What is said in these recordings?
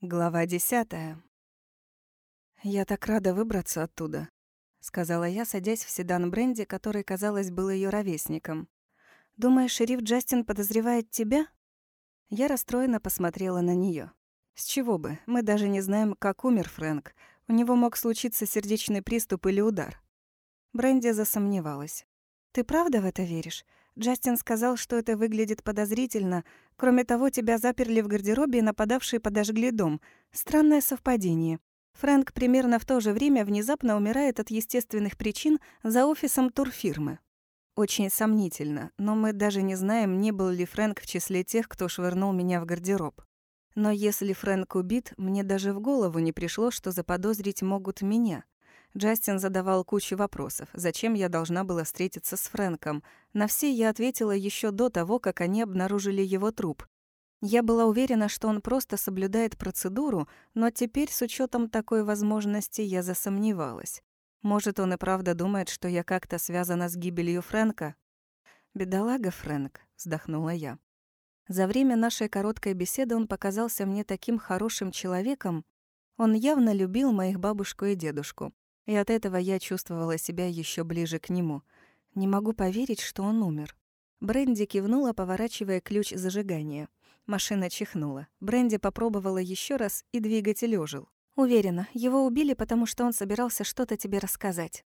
Глава десятая. «Я так рада выбраться оттуда», — сказала я, садясь в седан Бренди, который, казалось, был ее ровесником. «Думаешь, шериф Джастин подозревает тебя?» Я расстроенно посмотрела на нее. «С чего бы? Мы даже не знаем, как умер Фрэнк. У него мог случиться сердечный приступ или удар». Бренди засомневалась. «Ты правда в это веришь? Джастин сказал, что это выглядит подозрительно. Кроме того, тебя заперли в гардеробе, и нападавшие подожгли дом. Странное совпадение. Фрэнк примерно в то же время внезапно умирает от естественных причин за офисом турфирмы. Очень сомнительно, но мы даже не знаем, не был ли Фрэнк в числе тех, кто швырнул меня в гардероб. Но если Фрэнк убит, мне даже в голову не пришло, что заподозрить могут меня. Джастин задавал кучу вопросов. Зачем я должна была встретиться с Фрэнком? На все я ответила еще до того, как они обнаружили его труп. Я была уверена, что он просто соблюдает процедуру, но теперь, с учетом такой возможности, я засомневалась. Может, он и правда думает, что я как-то связана с гибелью Фрэнка? «Бедолага Фрэнк», — вздохнула я. За время нашей короткой беседы он показался мне таким хорошим человеком. Он явно любил моих бабушку и дедушку и от этого я чувствовала себя еще ближе к нему. Не могу поверить, что он умер. Бренди кивнула, поворачивая ключ зажигания. Машина чихнула. Бренди попробовала еще раз, и двигатель ожил. Уверена, его убили, потому что он собирался что-то тебе рассказать.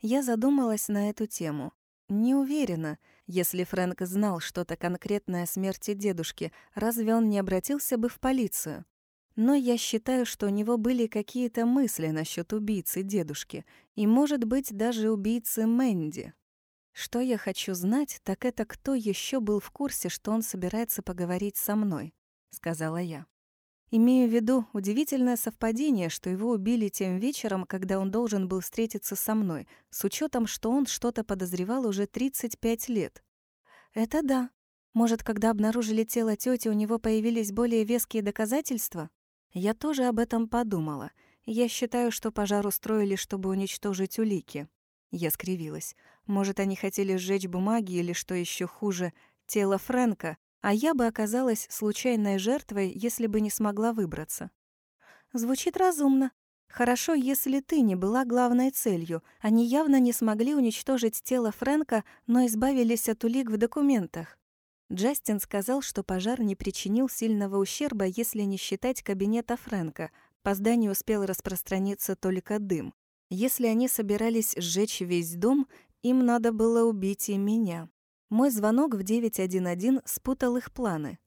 Я задумалась на эту тему. Не уверена, если Фрэнк знал что-то конкретное о смерти дедушки, разве он не обратился бы в полицию? Но я считаю, что у него были какие-то мысли насчет убийцы дедушки, и, может быть, даже убийцы Мэнди. Что я хочу знать, так это кто еще был в курсе, что он собирается поговорить со мной, сказала я. Имею в виду удивительное совпадение, что его убили тем вечером, когда он должен был встретиться со мной, с учетом, что он что-то подозревал уже 35 лет. Это да. Может, когда обнаружили тело тети, у него появились более веские доказательства? Я тоже об этом подумала. Я считаю, что пожар устроили, чтобы уничтожить улики. Я скривилась. Может, они хотели сжечь бумаги или, что еще хуже, тело Фрэнка, а я бы оказалась случайной жертвой, если бы не смогла выбраться. Звучит разумно. Хорошо, если ты не была главной целью. Они явно не смогли уничтожить тело Фрэнка, но избавились от улик в документах. Джастин сказал, что пожар не причинил сильного ущерба, если не считать кабинета Фрэнка. По зданию успел распространиться только дым. Если они собирались сжечь весь дом, им надо было убить и меня. Мой звонок в 911 спутал их планы.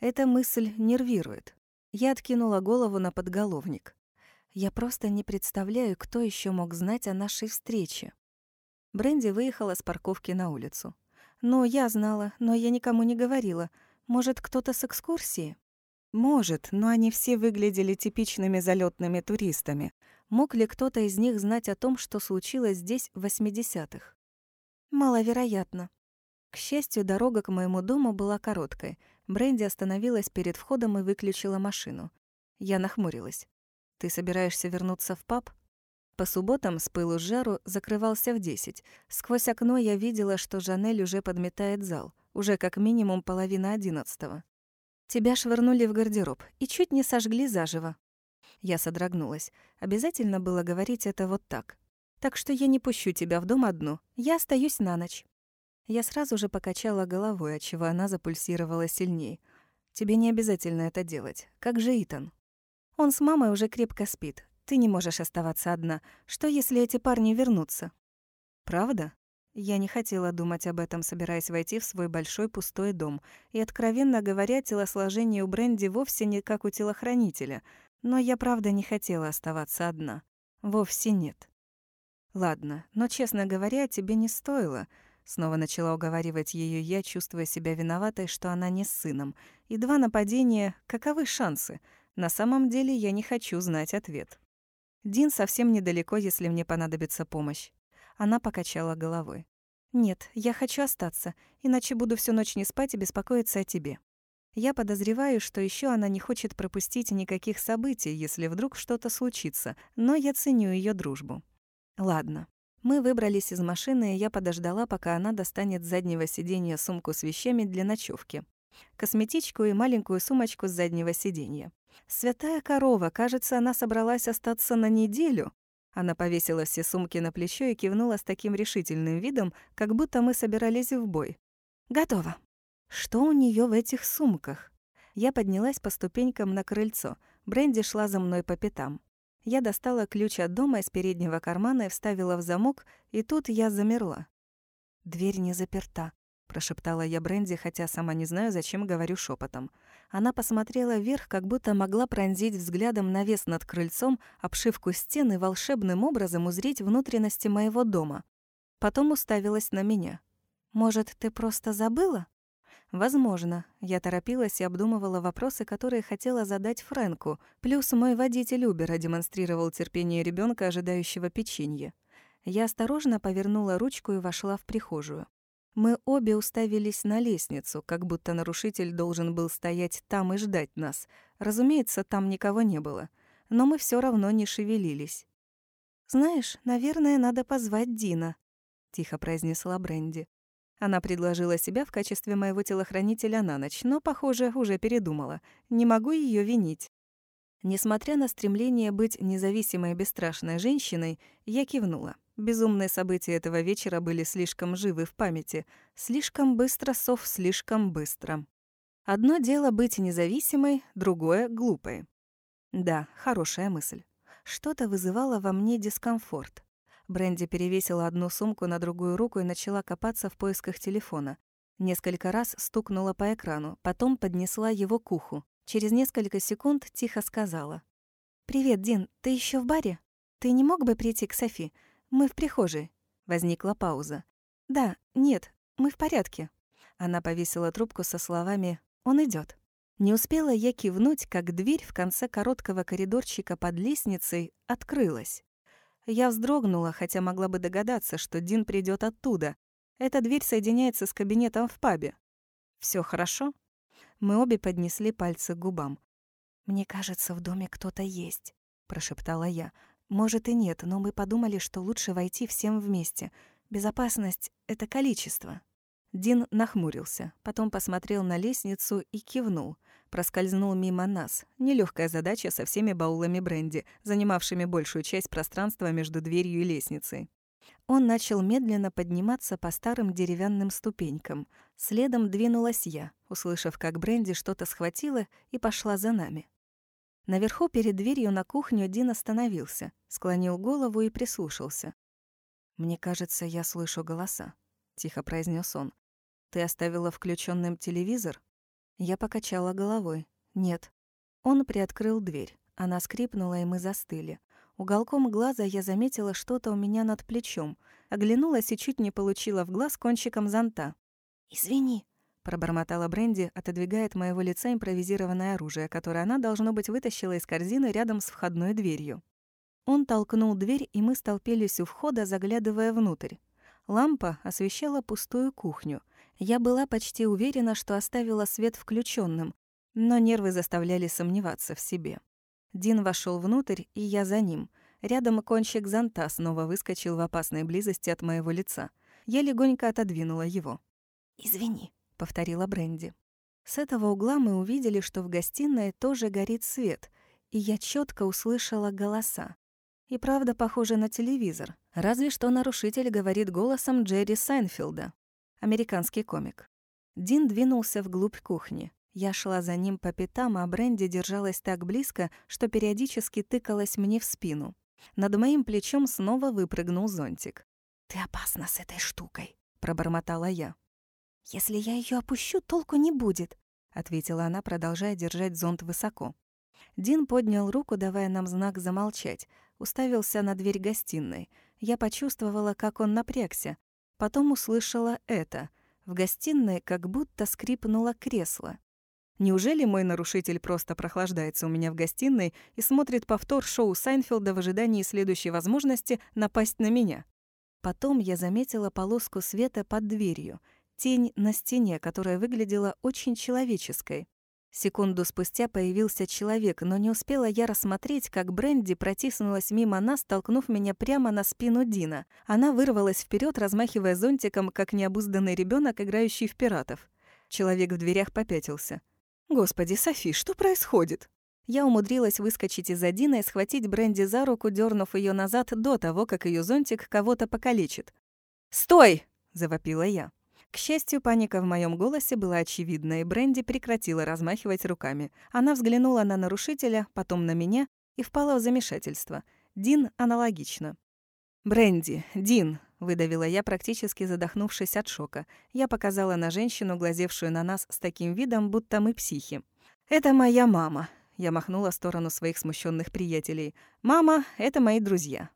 Эта мысль нервирует. Я откинула голову на подголовник. Я просто не представляю, кто еще мог знать о нашей встрече. Бренди выехала с парковки на улицу. «Ну, я знала, но я никому не говорила. Может, кто-то с экскурсии?» «Может, но они все выглядели типичными залетными туристами. Мог ли кто-то из них знать о том, что случилось здесь в 80-х?» «Маловероятно». К счастью, дорога к моему дому была короткой. Бренди остановилась перед входом и выключила машину. Я нахмурилась. «Ты собираешься вернуться в паб?» По субботам с пылу с жару закрывался в десять. Сквозь окно я видела, что Жанель уже подметает зал, уже как минимум половина одиннадцатого. Тебя швырнули в гардероб и чуть не сожгли заживо. Я содрогнулась. Обязательно было говорить это вот так. Так что я не пущу тебя в дом одну. Я остаюсь на ночь. Я сразу же покачала головой, отчего она запульсировала сильней. Тебе не обязательно это делать. Как же Итан? Он с мамой уже крепко спит. Ты не можешь оставаться одна. Что, если эти парни вернутся?» «Правда?» Я не хотела думать об этом, собираясь войти в свой большой пустой дом. И, откровенно говоря, телосложение у Бренди вовсе не как у телохранителя. Но я, правда, не хотела оставаться одна. Вовсе нет. «Ладно, но, честно говоря, тебе не стоило». Снова начала уговаривать ее я, чувствуя себя виноватой, что она не с сыном. И два нападения — каковы шансы? На самом деле я не хочу знать ответ. Дин совсем недалеко, если мне понадобится помощь. Она покачала головой. «Нет, я хочу остаться, иначе буду всю ночь не спать и беспокоиться о тебе». Я подозреваю, что еще она не хочет пропустить никаких событий, если вдруг что-то случится, но я ценю ее дружбу. Ладно. Мы выбрались из машины, и я подождала, пока она достанет с заднего сиденья сумку с вещами для ночевки, косметичку и маленькую сумочку с заднего сиденья. «Святая корова, кажется, она собралась остаться на неделю». Она повесила все сумки на плечо и кивнула с таким решительным видом, как будто мы собирались в бой. «Готово». Что у нее в этих сумках? Я поднялась по ступенькам на крыльцо. Бренди шла за мной по пятам. Я достала ключ от дома из переднего кармана и вставила в замок, и тут я замерла. «Дверь не заперта», — прошептала я Бренди, хотя сама не знаю, зачем говорю шепотом. Она посмотрела вверх, как будто могла пронзить взглядом навес над крыльцом, обшивку стены волшебным образом узреть внутренности моего дома. Потом уставилась на меня. «Может, ты просто забыла?» Возможно. Я торопилась и обдумывала вопросы, которые хотела задать Фрэнку. Плюс мой водитель Убера демонстрировал терпение ребенка, ожидающего печенье. Я осторожно повернула ручку и вошла в прихожую. Мы обе уставились на лестницу, как будто нарушитель должен был стоять там и ждать нас. Разумеется, там никого не было. Но мы все равно не шевелились. «Знаешь, наверное, надо позвать Дина», — тихо произнесла Бренди. Она предложила себя в качестве моего телохранителя на ночь, но, похоже, уже передумала. Не могу ее винить. Несмотря на стремление быть независимой и бесстрашной женщиной, я кивнула. Безумные события этого вечера были слишком живы в памяти. Слишком быстро, сов, слишком быстро. Одно дело быть независимой, другое — глупой. Да, хорошая мысль. Что-то вызывало во мне дискомфорт. Бренди перевесила одну сумку на другую руку и начала копаться в поисках телефона. Несколько раз стукнула по экрану, потом поднесла его к уху. Через несколько секунд тихо сказала. «Привет, Дин, ты еще в баре? Ты не мог бы прийти к Софи? Мы в прихожей». Возникла пауза. «Да, нет, мы в порядке». Она повесила трубку со словами «Он идет. Не успела я кивнуть, как дверь в конце короткого коридорчика под лестницей открылась. Я вздрогнула, хотя могла бы догадаться, что Дин придет оттуда. Эта дверь соединяется с кабинетом в пабе. Все хорошо?» Мы обе поднесли пальцы к губам. «Мне кажется, в доме кто-то есть», — прошептала я. «Может и нет, но мы подумали, что лучше войти всем вместе. Безопасность — это количество». Дин нахмурился, потом посмотрел на лестницу и кивнул — проскользнул мимо нас. Нелегкая задача со всеми баулами бренди, занимавшими большую часть пространства между дверью и лестницей. Он начал медленно подниматься по старым деревянным ступенькам. Следом двинулась я, услышав, как Бренди что-то схватила и пошла за нами. Наверху перед дверью на кухню Дин остановился, склонил голову и прислушался. «Мне кажется, я слышу голоса», — тихо произнес он. «Ты оставила включенным телевизор?» Я покачала головой. Нет. Он приоткрыл дверь. Она скрипнула, и мы застыли. Уголком глаза я заметила что-то у меня над плечом. Оглянулась и чуть не получила в глаз кончиком зонта. «Извини», — пробормотала Бренди, отодвигая от моего лица импровизированное оружие, которое она, должно быть, вытащила из корзины рядом с входной дверью. Он толкнул дверь, и мы столпились у входа, заглядывая внутрь. Лампа освещала пустую кухню. Я была почти уверена, что оставила свет включенным, но нервы заставляли сомневаться в себе. Дин вошел внутрь, и я за ним. Рядом кончик зонта снова выскочил в опасной близости от моего лица. Я легонько отодвинула его. «Извини», — повторила Бренди. С этого угла мы увидели, что в гостиной тоже горит свет, и я четко услышала голоса. И правда похоже на телевизор. Разве что нарушитель говорит голосом Джерри Сайнфилда американский комик. Дин двинулся вглубь кухни. Я шла за ним по пятам, а Бренди держалась так близко, что периодически тыкалась мне в спину. Над моим плечом снова выпрыгнул зонтик. «Ты опасна с этой штукой», — пробормотала я. «Если я ее опущу, толку не будет», — ответила она, продолжая держать зонт высоко. Дин поднял руку, давая нам знак замолчать, уставился на дверь гостиной. Я почувствовала, как он напрягся, Потом услышала это. В гостиной как будто скрипнуло кресло. Неужели мой нарушитель просто прохлаждается у меня в гостиной и смотрит повтор шоу Сайнфилда в ожидании следующей возможности напасть на меня? Потом я заметила полоску света под дверью, тень на стене, которая выглядела очень человеческой. Секунду спустя появился человек, но не успела я рассмотреть, как Бренди протиснулась мимо нас, толкнув меня прямо на спину Дина. Она вырвалась вперед, размахивая зонтиком, как необузданный ребенок, играющий в пиратов. Человек в дверях попятился. «Господи, Софи, что происходит?» Я умудрилась выскочить из Адина и схватить Бренди за руку, дернув ее назад до того, как ее зонтик кого-то покалечит. «Стой!» — завопила я. К счастью, паника в моем голосе была очевидна, и Бренди прекратила размахивать руками. Она взглянула на нарушителя, потом на меня и впала в замешательство. Дин аналогично. «Бренди, Дин!» — выдавила я, практически задохнувшись от шока. Я показала на женщину, глазевшую на нас с таким видом, будто мы психи. «Это моя мама», — я махнула в сторону своих смущенных приятелей. «Мама, это мои друзья».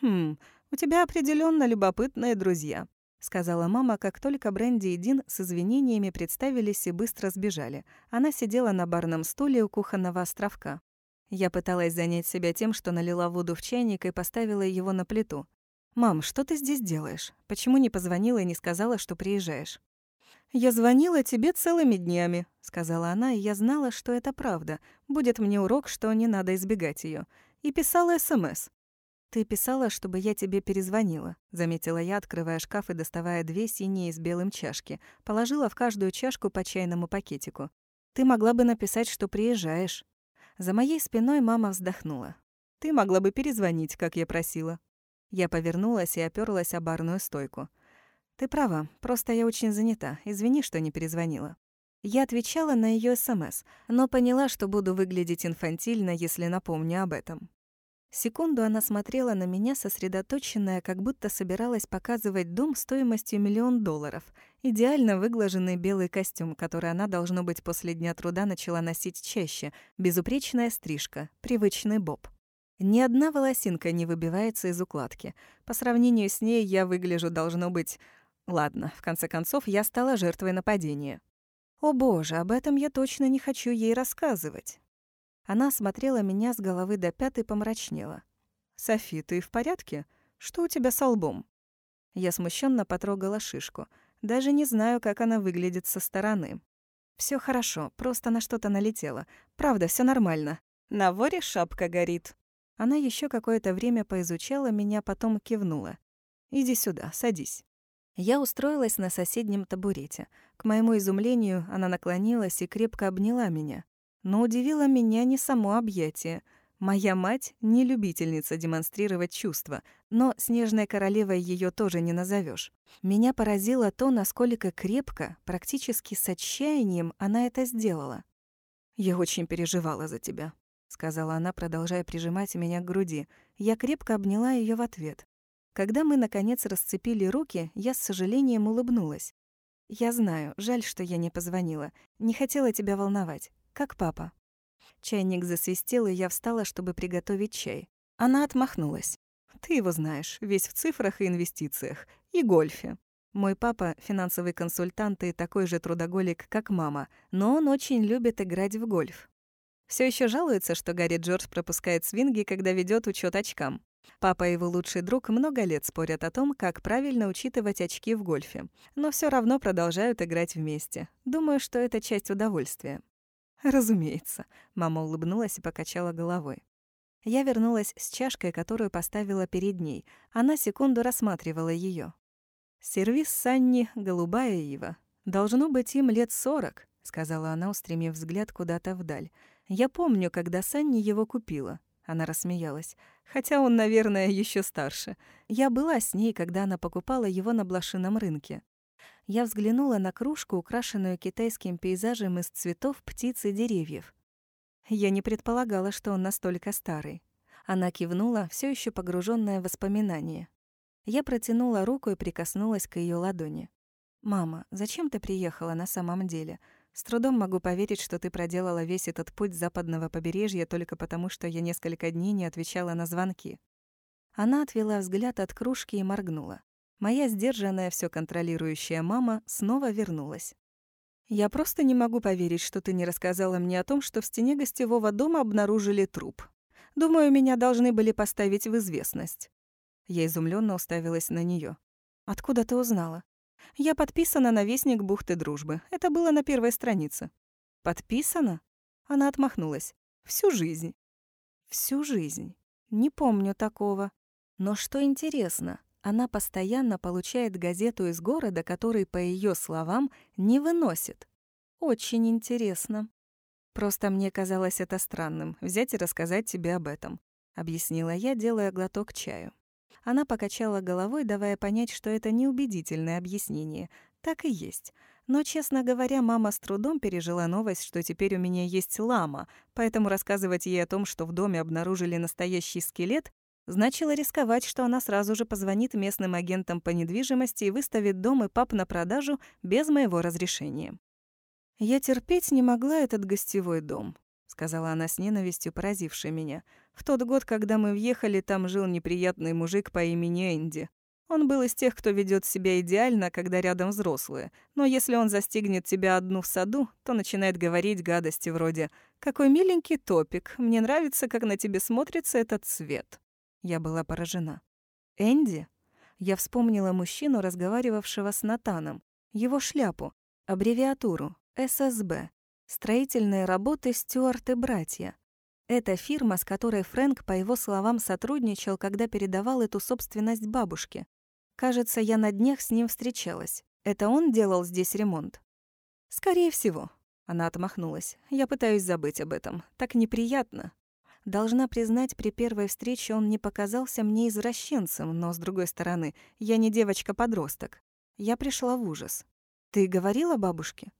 «Хм, у тебя определенно любопытные друзья», — сказала мама, как только Бренди и Дин с извинениями представились и быстро сбежали. Она сидела на барном стуле у кухонного островка. Я пыталась занять себя тем, что налила воду в чайник и поставила его на плиту. «Мам, что ты здесь делаешь? Почему не позвонила и не сказала, что приезжаешь?» «Я звонила тебе целыми днями», — сказала она, и я знала, что это правда. Будет мне урок, что не надо избегать ее. И писала СМС. «Ты писала, чтобы я тебе перезвонила», — заметила я, открывая шкаф и доставая две синие с белым чашки. Положила в каждую чашку по чайному пакетику. «Ты могла бы написать, что приезжаешь». За моей спиной мама вздохнула. «Ты могла бы перезвонить, как я просила». Я повернулась и оперлась о барную стойку. «Ты права, просто я очень занята. Извини, что не перезвонила». Я отвечала на ее СМС, но поняла, что буду выглядеть инфантильно, если напомню об этом. Секунду она смотрела на меня, сосредоточенная, как будто собиралась показывать дом стоимостью миллион долларов. Идеально выглаженный белый костюм, который она, должно быть, после дня труда начала носить чаще, безупречная стрижка, привычный боб. Ни одна волосинка не выбивается из укладки. По сравнению с ней я выгляжу, должно быть... Ладно, в конце концов, я стала жертвой нападения. О боже, об этом я точно не хочу ей рассказывать. Она смотрела меня с головы до пят и помрачнела. «Софи, ты в порядке? Что у тебя с лбом?» Я смущенно потрогала шишку. Даже не знаю, как она выглядит со стороны. Все хорошо, просто на что-то налетело. Правда, все нормально. На воре шапка горит». Она еще какое-то время поизучала меня, потом кивнула. «Иди сюда, садись». Я устроилась на соседнем табурете. К моему изумлению, она наклонилась и крепко обняла меня. Но удивило меня не само объятие. Моя мать — не любительница демонстрировать чувства, но снежной королевой ее тоже не назовешь. Меня поразило то, насколько крепко, практически с отчаянием она это сделала. «Я очень переживала за тебя», — сказала она, продолжая прижимать меня к груди. Я крепко обняла ее в ответ. Когда мы, наконец, расцепили руки, я с сожалением улыбнулась. «Я знаю, жаль, что я не позвонила. Не хотела тебя волновать. Как папа?» Чайник засвистел, и я встала, чтобы приготовить чай. Она отмахнулась. «Ты его знаешь, весь в цифрах и инвестициях. И гольфе. Мой папа — финансовый консультант и такой же трудоголик, как мама, но он очень любит играть в гольф. Все еще жалуется, что Гарри Джордж пропускает свинги, когда ведет учет очкам. Папа и его лучший друг много лет спорят о том, как правильно учитывать очки в гольфе, но все равно продолжают играть вместе. Думаю, что это часть удовольствия. «Разумеется», — мама улыбнулась и покачала головой. Я вернулась с чашкой, которую поставила перед ней. Она секунду рассматривала ее. «Сервис Санни — голубая ива. Должно быть им лет сорок», — сказала она, устремив взгляд куда-то вдаль. «Я помню, когда Санни его купила». Она рассмеялась. «Хотя он, наверное, еще старше. Я была с ней, когда она покупала его на блошином рынке. Я взглянула на кружку, украшенную китайским пейзажем из цветов, птиц и деревьев. Я не предполагала, что он настолько старый. Она кивнула, все еще погруженная в воспоминания. Я протянула руку и прикоснулась к ее ладони. «Мама, зачем ты приехала на самом деле? С трудом могу поверить, что ты проделала весь этот путь с западного побережья только потому, что я несколько дней не отвечала на звонки». Она отвела взгляд от кружки и моргнула. Моя сдержанная, все контролирующая мама снова вернулась. «Я просто не могу поверить, что ты не рассказала мне о том, что в стене гостевого дома обнаружили труп. Думаю, меня должны были поставить в известность». Я изумленно уставилась на нее. «Откуда ты узнала?» «Я подписана на Вестник бухты дружбы. Это было на первой странице». «Подписана?» Она отмахнулась. «Всю жизнь». «Всю жизнь. Не помню такого. Но что интересно, она постоянно получает газету из города, который, по ее словам, не выносит. Очень интересно. Просто мне казалось это странным — взять и рассказать тебе об этом», — объяснила я, делая глоток чаю. Она покачала головой, давая понять, что это неубедительное объяснение. Так и есть. Но, честно говоря, мама с трудом пережила новость, что теперь у меня есть лама, поэтому рассказывать ей о том, что в доме обнаружили настоящий скелет, значило рисковать, что она сразу же позвонит местным агентам по недвижимости и выставит дом и пап на продажу без моего разрешения. Я терпеть не могла этот гостевой дом сказала она с ненавистью, поразившей меня. В тот год, когда мы въехали, там жил неприятный мужик по имени Энди. Он был из тех, кто ведет себя идеально, когда рядом взрослые. Но если он застигнет тебя одну в саду, то начинает говорить гадости вроде «Какой миленький топик, мне нравится, как на тебе смотрится этот цвет». Я была поражена. «Энди?» Я вспомнила мужчину, разговаривавшего с Натаном. Его шляпу, аббревиатуру, ССБ. Строительные работы «Стюарт и братья». Это фирма, с которой Фрэнк, по его словам, сотрудничал, когда передавал эту собственность бабушке. Кажется, я на днях с ним встречалась. Это он делал здесь ремонт? Скорее всего. Она отмахнулась. Я пытаюсь забыть об этом. Так неприятно. Должна признать, при первой встрече он не показался мне извращенцем, но, с другой стороны, я не девочка-подросток. Я пришла в ужас. «Ты говорила бабушке?»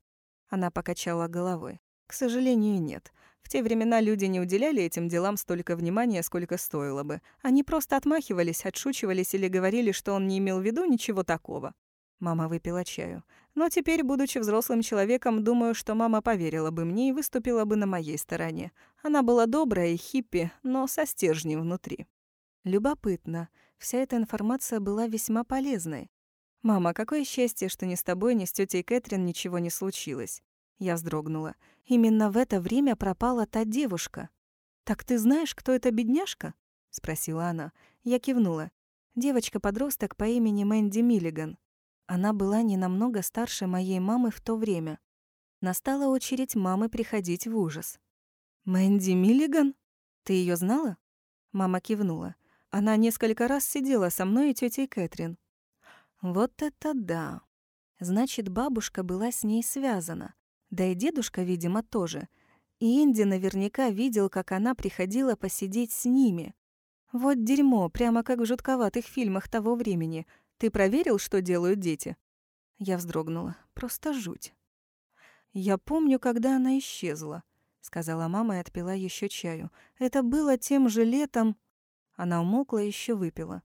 Она покачала головой. К сожалению, нет. В те времена люди не уделяли этим делам столько внимания, сколько стоило бы. Они просто отмахивались, отшучивались или говорили, что он не имел в виду ничего такого. Мама выпила чаю. Но теперь, будучи взрослым человеком, думаю, что мама поверила бы мне и выступила бы на моей стороне. Она была добрая и хиппи, но со стержнем внутри. Любопытно. Вся эта информация была весьма полезной. «Мама, какое счастье, что ни с тобой, ни с тетей Кэтрин ничего не случилось». Я вздрогнула. Именно в это время пропала та девушка. «Так ты знаешь, кто эта бедняжка?» — спросила она. Я кивнула. Девочка-подросток по имени Мэнди Миллиган. Она была не намного старше моей мамы в то время. Настала очередь мамы приходить в ужас. «Мэнди Миллиган? Ты ее знала?» Мама кивнула. Она несколько раз сидела со мной и тетей Кэтрин. Вот это да. Значит, бабушка была с ней связана. Да и дедушка, видимо, тоже. И Инди наверняка видел, как она приходила посидеть с ними. Вот дерьмо, прямо как в жутковатых фильмах того времени. Ты проверил, что делают дети? Я вздрогнула. Просто жуть. Я помню, когда она исчезла, сказала мама и отпила еще чаю. Это было тем же летом. Она умолкла и еще выпила.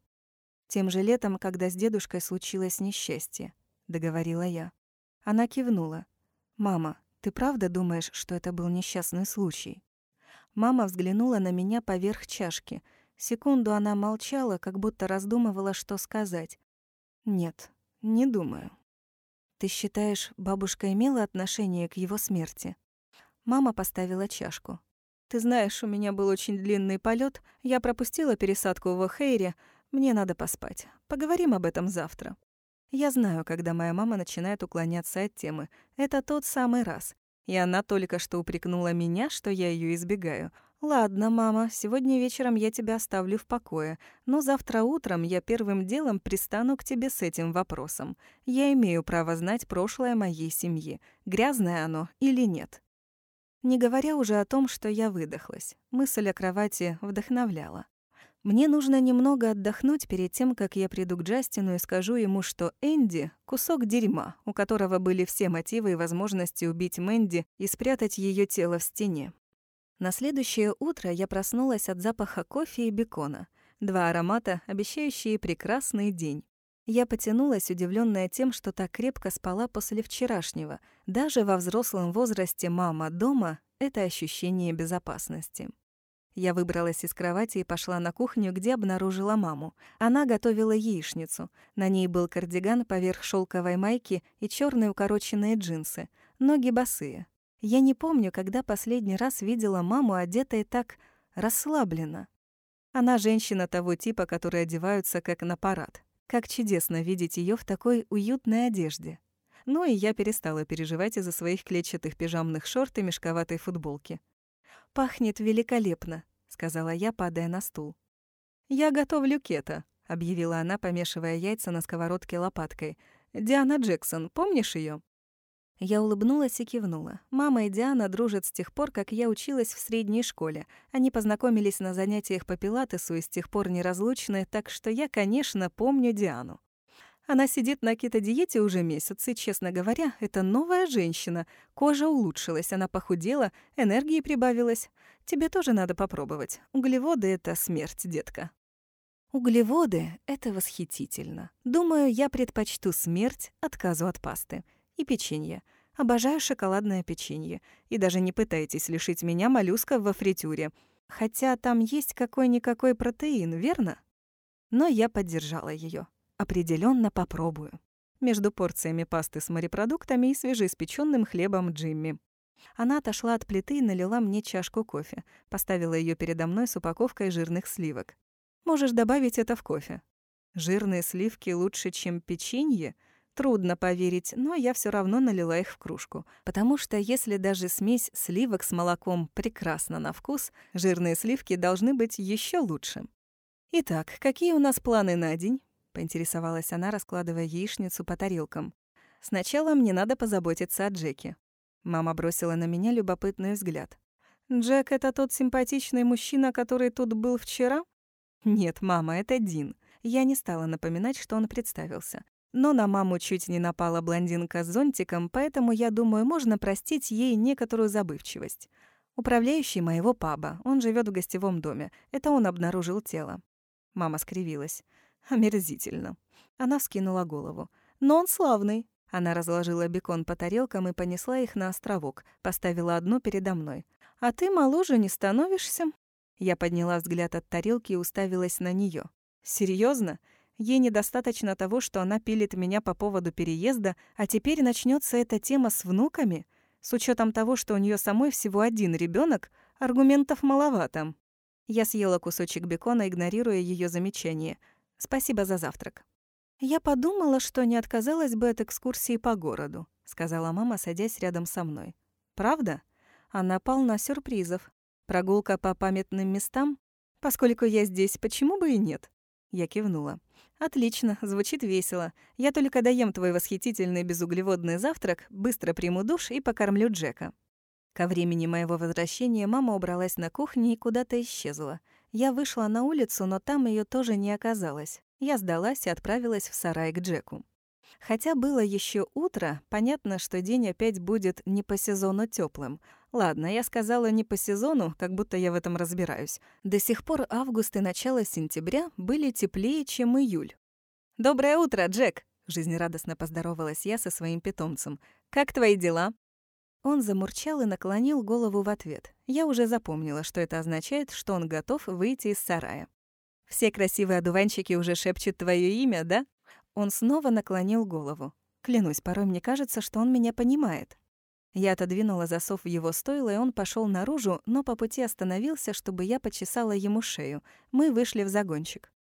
Тем же летом, когда с дедушкой случилось несчастье, договорила я. Она кивнула. Мама, ты правда думаешь, что это был несчастный случай? Мама взглянула на меня поверх чашки. Секунду она молчала, как будто раздумывала, что сказать. Нет, не думаю. Ты считаешь, бабушка имела отношение к его смерти? Мама поставила чашку. Ты знаешь, у меня был очень длинный полет, я пропустила пересадку в Хейре, мне надо поспать. Поговорим об этом завтра. Я знаю, когда моя мама начинает уклоняться от темы. Это тот самый раз. И она только что упрекнула меня, что я ее избегаю. «Ладно, мама, сегодня вечером я тебя оставлю в покое, но завтра утром я первым делом пристану к тебе с этим вопросом. Я имею право знать прошлое моей семьи, грязное оно или нет». Не говоря уже о том, что я выдохлась, мысль о кровати вдохновляла. Мне нужно немного отдохнуть перед тем, как я приду к Джастину и скажу ему, что Энди — кусок дерьма, у которого были все мотивы и возможности убить Мэнди и спрятать ее тело в стене. На следующее утро я проснулась от запаха кофе и бекона. Два аромата, обещающие прекрасный день. Я потянулась, удивленная тем, что так крепко спала после вчерашнего. Даже во взрослом возрасте мама дома — это ощущение безопасности. Я выбралась из кровати и пошла на кухню, где обнаружила маму. Она готовила яичницу. На ней был кардиган поверх шелковой майки и черные укороченные джинсы. Ноги босые. Я не помню, когда последний раз видела маму одетой так расслабленно. Она женщина того типа, которые одеваются как на парад. Как чудесно видеть ее в такой уютной одежде. Ну и я перестала переживать из-за своих клетчатых пижамных шорт и мешковатой футболки. «Пахнет великолепно», — сказала я, падая на стул. «Я готовлю кето», — объявила она, помешивая яйца на сковородке лопаткой. «Диана Джексон, помнишь ее? Я улыбнулась и кивнула. Мама и Диана дружат с тех пор, как я училась в средней школе. Они познакомились на занятиях по пилатесу и с тех пор неразлучны, так что я, конечно, помню Диану. Она сидит на кето-диете уже месяц, и, честно говоря, это новая женщина. Кожа улучшилась, она похудела, энергии прибавилось. Тебе тоже надо попробовать. Углеводы — это смерть, детка. Углеводы — это восхитительно. Думаю, я предпочту смерть отказу от пасты. И печенье. Обожаю шоколадное печенье. И даже не пытайтесь лишить меня моллюска во фритюре. Хотя там есть какой-никакой протеин, верно? Но я поддержала ее. Определенно попробую. Между порциями пасты с морепродуктами и свежеиспеченным хлебом Джимми. Она отошла от плиты и налила мне чашку кофе, поставила ее передо мной с упаковкой жирных сливок. Можешь добавить это в кофе. Жирные сливки лучше, чем печенье? Трудно поверить, но я все равно налила их в кружку. Потому что если даже смесь сливок с молоком прекрасна на вкус, жирные сливки должны быть еще лучше. «Итак, какие у нас планы на день?» — поинтересовалась она, раскладывая яичницу по тарелкам. «Сначала мне надо позаботиться о Джеке». Мама бросила на меня любопытный взгляд. «Джек — это тот симпатичный мужчина, который тут был вчера?» «Нет, мама, это Дин». Я не стала напоминать, что он представился. Но на маму чуть не напала блондинка с зонтиком, поэтому, я думаю, можно простить ей некоторую забывчивость. Управляющий моего паба, он живет в гостевом доме. Это он обнаружил тело. Мама скривилась. Омерзительно. Она скинула голову. «Но он славный». Она разложила бекон по тарелкам и понесла их на островок, поставила одну передо мной. «А ты моложе не становишься?» Я подняла взгляд от тарелки и уставилась на нее. Серьезно? Ей недостаточно того, что она пилит меня по поводу переезда, а теперь начнется эта тема с внуками? С учетом того, что у нее самой всего один ребенок, аргументов маловато. Я съела кусочек бекона, игнорируя ее замечание. Спасибо за завтрак. Я подумала, что не отказалась бы от экскурсии по городу, сказала мама, садясь рядом со мной. Правда? Она полна сюрпризов. Прогулка по памятным местам? Поскольку я здесь, почему бы и нет? Я кивнула. «Отлично, звучит весело. Я только доем твой восхитительный безуглеводный завтрак, быстро приму душ и покормлю Джека». Ко времени моего возвращения мама убралась на кухне и куда-то исчезла. Я вышла на улицу, но там ее тоже не оказалось. Я сдалась и отправилась в сарай к Джеку. Хотя было еще утро, понятно, что день опять будет не по сезону теплым. Ладно, я сказала не по сезону, как будто я в этом разбираюсь. До сих пор август и начало сентября были теплее, чем июль. «Доброе утро, Джек!» — жизнерадостно поздоровалась я со своим питомцем. «Как твои дела?» Он замурчал и наклонил голову в ответ. Я уже запомнила, что это означает, что он готов выйти из сарая. «Все красивые одуванчики уже шепчут твое имя, да?» Он снова наклонил голову. Клянусь, порой мне кажется, что он меня понимает. Я отодвинула засов в его стойло, и он пошел наружу, но по пути остановился, чтобы я почесала ему шею. Мы вышли в загончик.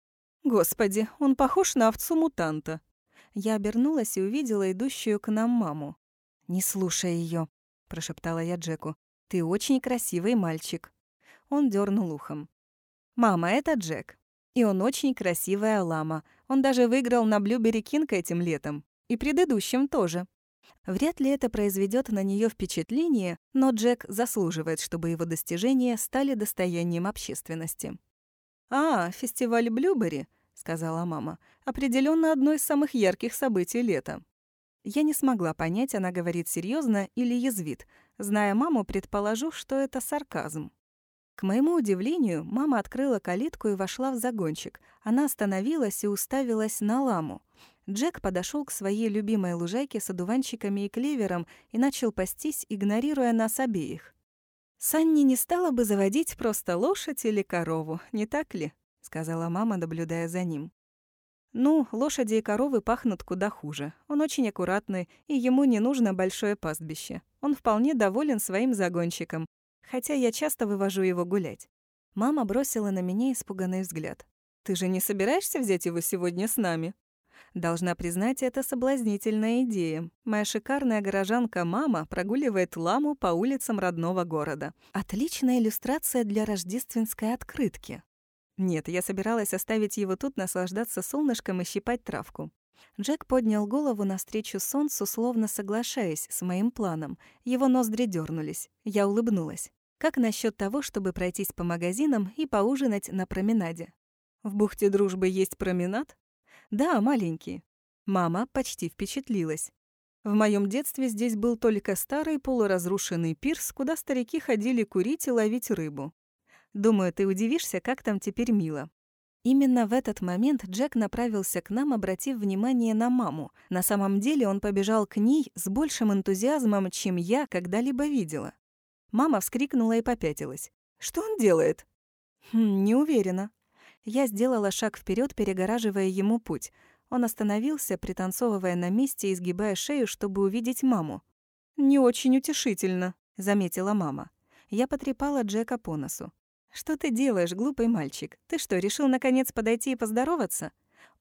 «Господи, он похож на овцу-мутанта!» Я обернулась и увидела идущую к нам маму. «Не слушай ее, прошептала я Джеку. «Ты очень красивый мальчик». Он дернул ухом. «Мама, это Джек. И он очень красивая лама. Он даже выиграл на Блюбери Кинг этим летом. И предыдущим тоже. Вряд ли это произведет на нее впечатление, но Джек заслуживает, чтобы его достижения стали достоянием общественности. «А, фестиваль Блюбери», — сказала мама, — определенно одно из самых ярких событий лета. Я не смогла понять, она говорит серьезно или язвит. Зная маму, предположу, что это сарказм. К моему удивлению, мама открыла калитку и вошла в загончик. Она остановилась и уставилась на ламу. Джек подошел к своей любимой лужайке с одуванчиками и клевером и начал пастись, игнорируя нас обеих. «Санни не стала бы заводить просто лошадь или корову, не так ли?» — сказала мама, наблюдая за ним. «Ну, лошади и коровы пахнут куда хуже. Он очень аккуратный, и ему не нужно большое пастбище. Он вполне доволен своим загончиком, хотя я часто вывожу его гулять. Мама бросила на меня испуганный взгляд. «Ты же не собираешься взять его сегодня с нами?» Должна признать, это соблазнительная идея. Моя шикарная горожанка мама прогуливает ламу по улицам родного города. Отличная иллюстрация для рождественской открытки. Нет, я собиралась оставить его тут наслаждаться солнышком и щипать травку. Джек поднял голову навстречу солнцу, словно соглашаясь с моим планом. Его ноздри дернулись. Я улыбнулась. Как насчет того, чтобы пройтись по магазинам и поужинать на променаде? В бухте дружбы есть променад? Да, маленький. Мама почти впечатлилась. В моем детстве здесь был только старый полуразрушенный пирс, куда старики ходили курить и ловить рыбу. Думаю, ты удивишься, как там теперь мило. Именно в этот момент Джек направился к нам, обратив внимание на маму. На самом деле он побежал к ней с большим энтузиазмом, чем я когда-либо видела. Мама вскрикнула и попятилась. «Что он делает?» хм, «Не уверена». Я сделала шаг вперед, перегораживая ему путь. Он остановился, пританцовывая на месте изгибая шею, чтобы увидеть маму. «Не очень утешительно», — заметила мама. Я потрепала Джека по носу. «Что ты делаешь, глупый мальчик? Ты что, решил наконец подойти и поздороваться?»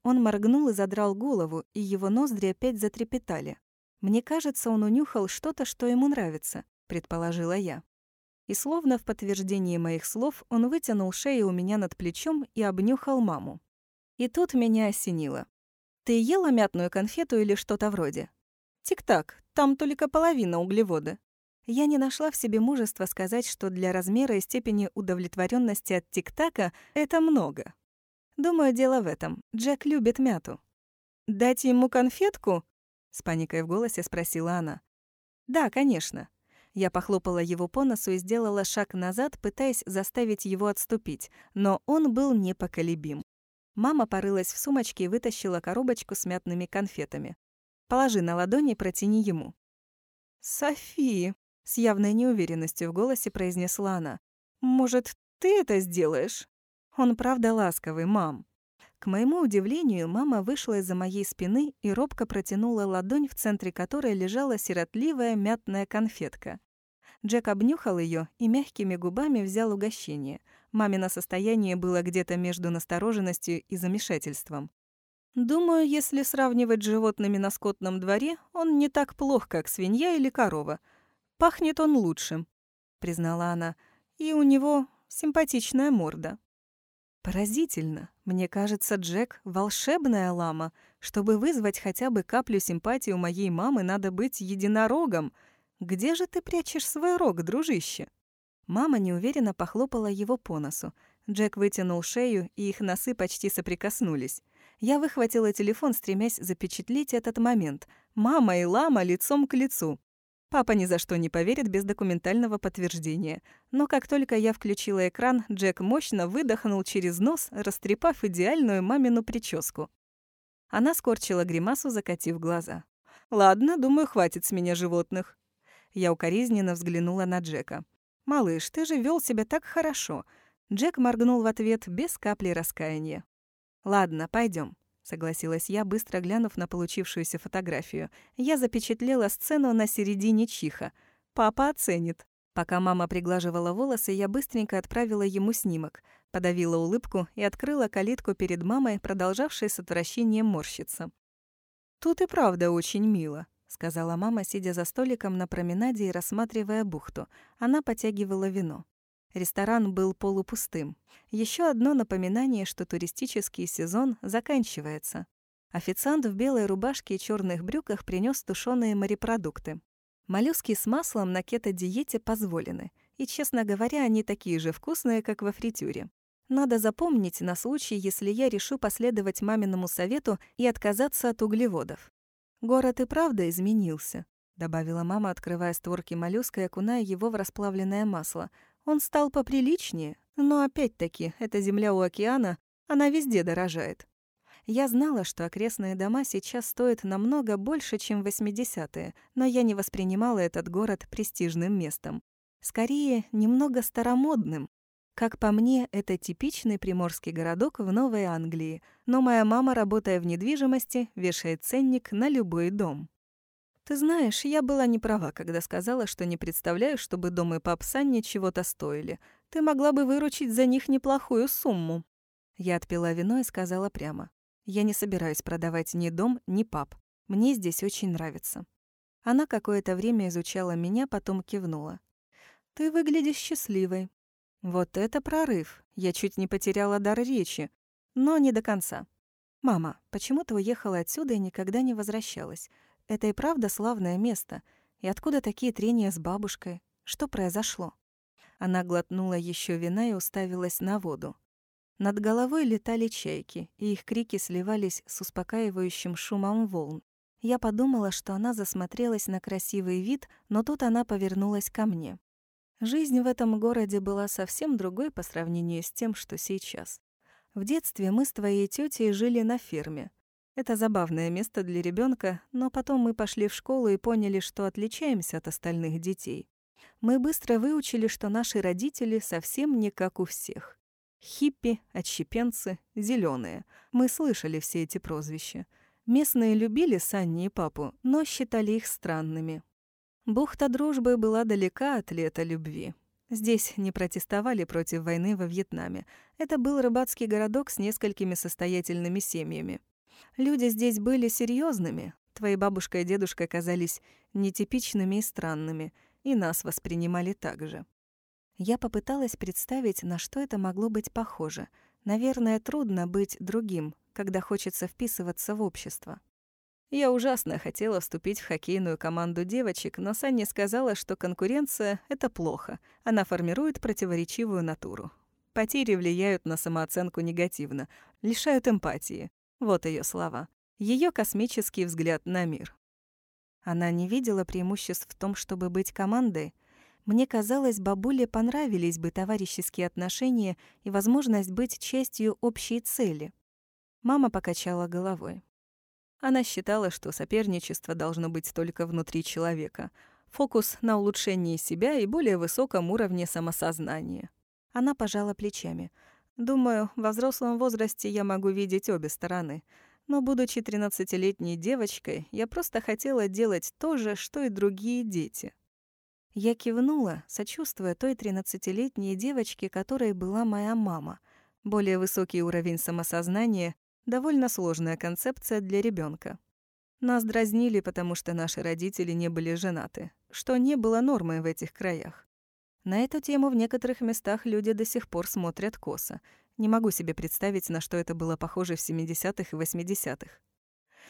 Он моргнул и задрал голову, и его ноздри опять затрепетали. «Мне кажется, он унюхал что-то, что ему нравится», — предположила я. И словно в подтверждение моих слов он вытянул шею у меня над плечом и обнюхал маму. И тут меня осенило. «Ты ела мятную конфету или что-то вроде?» «Тик-так, там только половина углевода. Я не нашла в себе мужества сказать, что для размера и степени удовлетворенности от тик-така это много. Думаю, дело в этом. Джек любит мяту. «Дать ему конфетку?» — с паникой в голосе спросила она. «Да, конечно». Я похлопала его по носу и сделала шаг назад, пытаясь заставить его отступить, но он был непоколебим. Мама порылась в сумочке и вытащила коробочку с мятными конфетами. «Положи на ладони и протяни ему». «Софи!» С явной неуверенностью в голосе произнесла она. «Может, ты это сделаешь?» «Он правда ласковый, мам». К моему удивлению, мама вышла из-за моей спины и робко протянула ладонь, в центре которой лежала сиротливая мятная конфетка. Джек обнюхал ее и мягкими губами взял угощение. Мамино состояние было где-то между настороженностью и замешательством. «Думаю, если сравнивать с животными на скотном дворе, он не так плох, как свинья или корова», Пахнет он лучше, признала она, и у него симпатичная морда. Поразительно. Мне кажется, Джек — волшебная лама. Чтобы вызвать хотя бы каплю симпатии у моей мамы, надо быть единорогом. Где же ты прячешь свой рог, дружище? Мама неуверенно похлопала его по носу. Джек вытянул шею, и их носы почти соприкоснулись. Я выхватила телефон, стремясь запечатлеть этот момент. Мама и лама лицом к лицу. Папа ни за что не поверит без документального подтверждения. Но как только я включила экран, Джек мощно выдохнул через нос, растрепав идеальную мамину прическу. Она скорчила гримасу, закатив глаза. «Ладно, думаю, хватит с меня животных». Я укоризненно взглянула на Джека. «Малыш, ты же вел себя так хорошо». Джек моргнул в ответ без капли раскаяния. «Ладно, пойдем. Согласилась я, быстро глянув на получившуюся фотографию. Я запечатлела сцену на середине чиха. Папа оценит. Пока мама приглаживала волосы, я быстренько отправила ему снимок, подавила улыбку и открыла калитку перед мамой, продолжавшей с отвращением морщиться. «Тут и правда очень мило», — сказала мама, сидя за столиком на променаде и рассматривая бухту. Она потягивала вино. Ресторан был полупустым. Еще одно напоминание, что туристический сезон заканчивается. Официант в белой рубашке и черных брюках принес тушеные морепродукты. Моллюски с маслом на кето-диете позволены, и, честно говоря, они такие же вкусные, как во фритюре. Надо запомнить на случай, если я решу последовать маминому совету и отказаться от углеводов. Город и правда изменился, добавила мама, открывая створки моллюска и окуная его в расплавленное масло, он стал поприличнее, но опять-таки, эта земля у океана, она везде дорожает. Я знала, что окрестные дома сейчас стоят намного больше, чем 80-е, но я не воспринимала этот город престижным местом. Скорее, немного старомодным. Как по мне, это типичный приморский городок в Новой Англии, но моя мама, работая в недвижимости, вешает ценник на любой дом. Ты знаешь, я была не права, когда сказала, что не представляю, чтобы дом и пап Санни чего-то стоили. Ты могла бы выручить за них неплохую сумму. Я отпила вино и сказала прямо. Я не собираюсь продавать ни дом, ни пап. Мне здесь очень нравится. Она какое-то время изучала меня, потом кивнула. «Ты выглядишь счастливой». Вот это прорыв. Я чуть не потеряла дар речи. Но не до конца. «Мама, почему ты уехала отсюда и никогда не возвращалась? Это и правда славное место. И откуда такие трения с бабушкой? Что произошло?» Она глотнула еще вина и уставилась на воду. Над головой летали чайки, и их крики сливались с успокаивающим шумом волн. Я подумала, что она засмотрелась на красивый вид, но тут она повернулась ко мне. Жизнь в этом городе была совсем другой по сравнению с тем, что сейчас. В детстве мы с твоей тетей жили на ферме. Это забавное место для ребенка, но потом мы пошли в школу и поняли, что отличаемся от остальных детей. Мы быстро выучили, что наши родители совсем не как у всех. Хиппи, отщепенцы, зеленые. Мы слышали все эти прозвища. Местные любили Санни и папу, но считали их странными. Бухта дружбы была далека от лета любви. Здесь не протестовали против войны во Вьетнаме. Это был рыбацкий городок с несколькими состоятельными семьями. Люди здесь были серьезными. Твои бабушка и дедушка казались нетипичными и странными, и нас воспринимали так же. Я попыталась представить, на что это могло быть похоже. Наверное, трудно быть другим, когда хочется вписываться в общество. Я ужасно хотела вступить в хоккейную команду девочек, но Саня сказала, что конкуренция — это плохо. Она формирует противоречивую натуру. Потери влияют на самооценку негативно, лишают эмпатии. Вот ее слова. Ее космический взгляд на мир. Она не видела преимуществ в том, чтобы быть командой, мне казалось, бабуле понравились бы товарищеские отношения и возможность быть частью общей цели. Мама покачала головой. Она считала, что соперничество должно быть только внутри человека. Фокус на улучшении себя и более высоком уровне самосознания. Она пожала плечами. «Думаю, во взрослом возрасте я могу видеть обе стороны. Но, будучи 13-летней девочкой, я просто хотела делать то же, что и другие дети. Я кивнула, сочувствуя той тринадцатилетней девочке, которой была моя мама. Более высокий уровень самосознания — довольно сложная концепция для ребенка. Нас дразнили, потому что наши родители не были женаты, что не было нормой в этих краях. На эту тему в некоторых местах люди до сих пор смотрят косо. Не могу себе представить, на что это было похоже в 70-х и 80-х.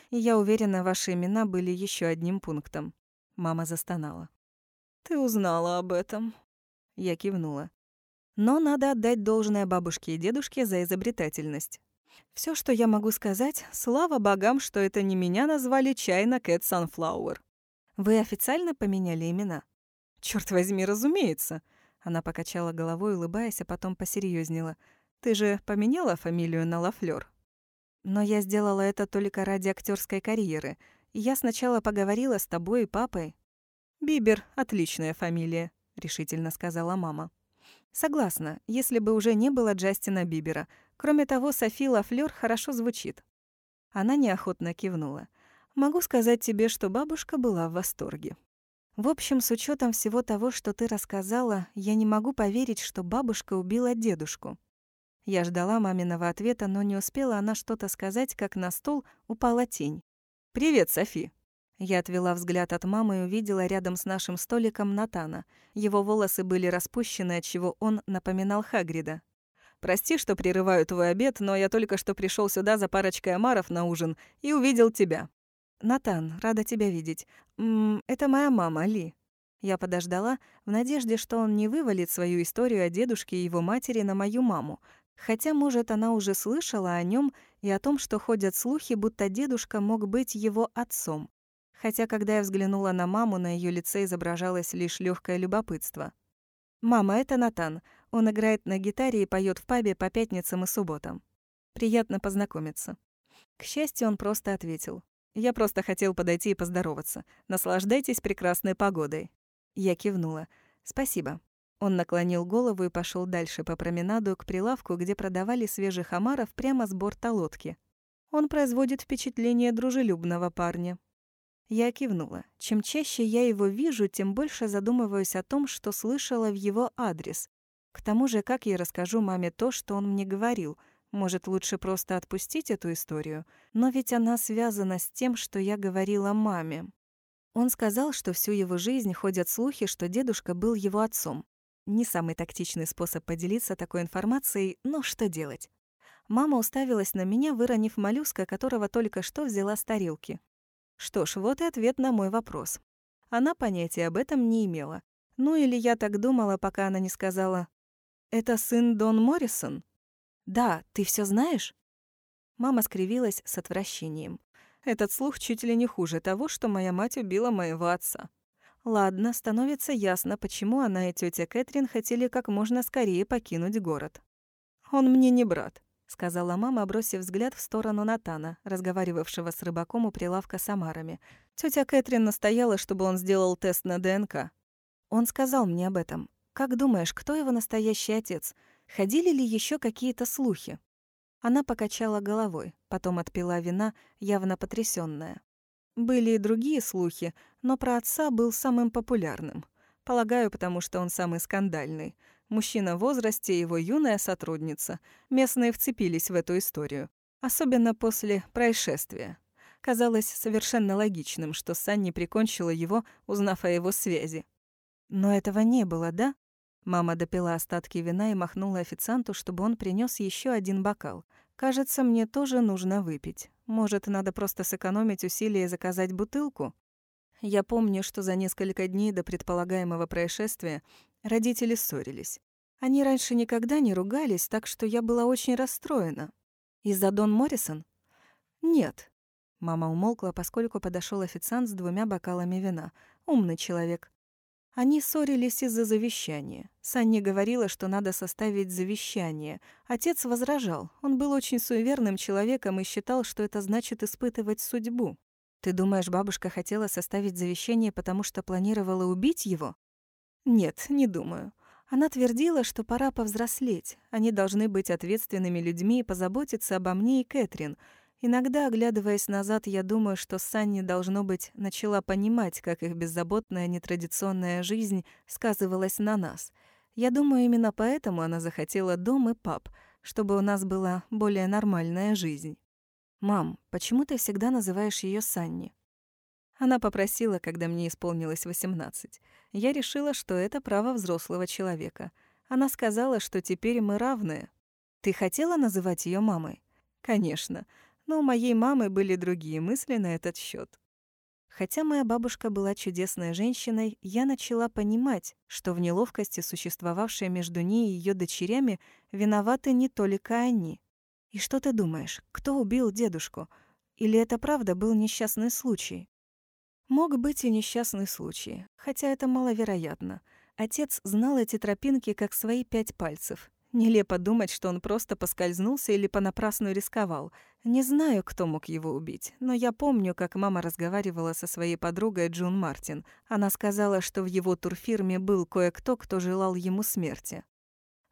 И я уверена, ваши имена были еще одним пунктом. Мама застонала. «Ты узнала об этом?» Я кивнула. Но надо отдать должное бабушке и дедушке за изобретательность. Все, что я могу сказать, слава богам, что это не меня назвали Чайна Кэт Санфлауэр. Вы официально поменяли имена? Черт возьми, разумеется. Она покачала головой, улыбаясь, а потом посерьезнела. Ты же поменяла фамилию на Лафлёр? Но я сделала это только ради актерской карьеры. Я сначала поговорила с тобой и папой, «Бибер — отличная фамилия», — решительно сказала мама. «Согласна, если бы уже не было Джастина Бибера. Кроме того, Софи Лафлёр хорошо звучит». Она неохотно кивнула. «Могу сказать тебе, что бабушка была в восторге». В общем, с учетом всего того, что ты рассказала, я не могу поверить, что бабушка убила дедушку. Я ждала маминого ответа, но не успела она что-то сказать, как на стол упала тень. «Привет, Софи», я отвела взгляд от мамы и увидела рядом с нашим столиком Натана. Его волосы были распущены, отчего он напоминал Хагрида. «Прости, что прерываю твой обед, но я только что пришел сюда за парочкой омаров на ужин и увидел тебя». «Натан, рада тебя видеть. М -м, это моя мама, Ли». Я подождала, в надежде, что он не вывалит свою историю о дедушке и его матери на мою маму. Хотя, может, она уже слышала о нем и о том, что ходят слухи, будто дедушка мог быть его отцом хотя когда я взглянула на маму, на ее лице изображалось лишь легкое любопытство. «Мама, это Натан. Он играет на гитаре и поет в пабе по пятницам и субботам. Приятно познакомиться». К счастью, он просто ответил. «Я просто хотел подойти и поздороваться. Наслаждайтесь прекрасной погодой». Я кивнула. «Спасибо». Он наклонил голову и пошел дальше по променаду к прилавку, где продавали свежих омаров прямо с борта лодки. Он производит впечатление дружелюбного парня. Я кивнула. Чем чаще я его вижу, тем больше задумываюсь о том, что слышала в его адрес. К тому же, как я расскажу маме то, что он мне говорил? Может, лучше просто отпустить эту историю? Но ведь она связана с тем, что я говорила маме. Он сказал, что всю его жизнь ходят слухи, что дедушка был его отцом. Не самый тактичный способ поделиться такой информацией, но что делать? Мама уставилась на меня, выронив моллюска, которого только что взяла с тарелки. Что ж, вот и ответ на мой вопрос. Она понятия об этом не имела. Ну или я так думала, пока она не сказала «Это сын Дон Моррисон?» «Да, ты все знаешь?» Мама скривилась с отвращением. Этот слух чуть ли не хуже того, что моя мать убила моего отца. Ладно, становится ясно, почему она и тетя Кэтрин хотели как можно скорее покинуть город. «Он мне не брат», — сказала мама, бросив взгляд в сторону Натана, разговаривавшего с рыбаком у прилавка с омарами. Тетя Кэтрин настояла, чтобы он сделал тест на ДНК. Он сказал мне об этом. «Как думаешь, кто его настоящий отец? Ходили ли еще какие-то слухи?» Она покачала головой, потом отпила вина, явно потрясённая. Были и другие слухи, но про отца был самым популярным. Полагаю, потому что он самый скандальный. Мужчина в возрасте его юная сотрудница. Местные вцепились в эту историю. Особенно после происшествия. Казалось совершенно логичным, что Санни прикончила его, узнав о его связи. Но этого не было, да? Мама допила остатки вина и махнула официанту, чтобы он принес еще один бокал. «Кажется, мне тоже нужно выпить. Может, надо просто сэкономить усилия и заказать бутылку?» Я помню, что за несколько дней до предполагаемого происшествия родители ссорились. Они раньше никогда не ругались, так что я была очень расстроена. Из-за Дон Моррисон? Нет. Мама умолкла, поскольку подошел официант с двумя бокалами вина. Умный человек. Они ссорились из-за завещания. Санни говорила, что надо составить завещание. Отец возражал. Он был очень суеверным человеком и считал, что это значит испытывать судьбу. «Ты думаешь, бабушка хотела составить завещание, потому что планировала убить его?» «Нет, не думаю. Она твердила, что пора повзрослеть. Они должны быть ответственными людьми и позаботиться обо мне и Кэтрин — Иногда, оглядываясь назад, я думаю, что Санни, должно быть, начала понимать, как их беззаботная нетрадиционная жизнь сказывалась на нас. Я думаю, именно поэтому она захотела дом и пап, чтобы у нас была более нормальная жизнь. «Мам, почему ты всегда называешь ее Санни?» Она попросила, когда мне исполнилось 18. Я решила, что это право взрослого человека. Она сказала, что теперь мы равны. «Ты хотела называть ее мамой?» «Конечно. Но у моей мамы были другие мысли на этот счет. Хотя моя бабушка была чудесной женщиной, я начала понимать, что в неловкости, существовавшей между ней и ее дочерями, виноваты не только они. И что ты думаешь, кто убил дедушку? Или это правда был несчастный случай? Мог быть и несчастный случай, хотя это маловероятно. Отец знал эти тропинки как свои пять пальцев, Нелепо думать, что он просто поскользнулся или понапрасну рисковал. Не знаю, кто мог его убить, но я помню, как мама разговаривала со своей подругой Джун Мартин. Она сказала, что в его турфирме был кое-кто, кто желал ему смерти.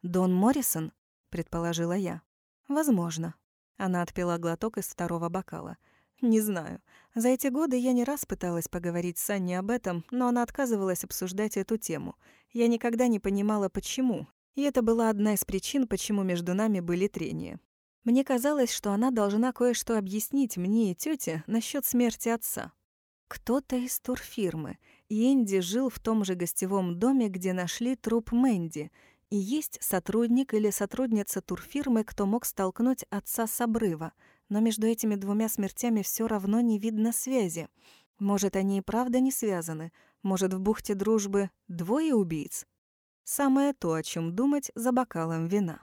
«Дон Моррисон?» — предположила я. «Возможно». Она отпила глоток из второго бокала. «Не знаю. За эти годы я не раз пыталась поговорить с Аней об этом, но она отказывалась обсуждать эту тему. Я никогда не понимала, почему, и это была одна из причин, почему между нами были трения. Мне казалось, что она должна кое-что объяснить мне и тете насчет смерти отца. Кто-то из турфирмы, и Энди жил в том же гостевом доме, где нашли труп Мэнди, и есть сотрудник или сотрудница турфирмы, кто мог столкнуть отца с обрыва, но между этими двумя смертями все равно не видно связи. Может, они и правда не связаны? Может, в бухте дружбы двое убийц? Самое то, о чем думать за бокалом вина.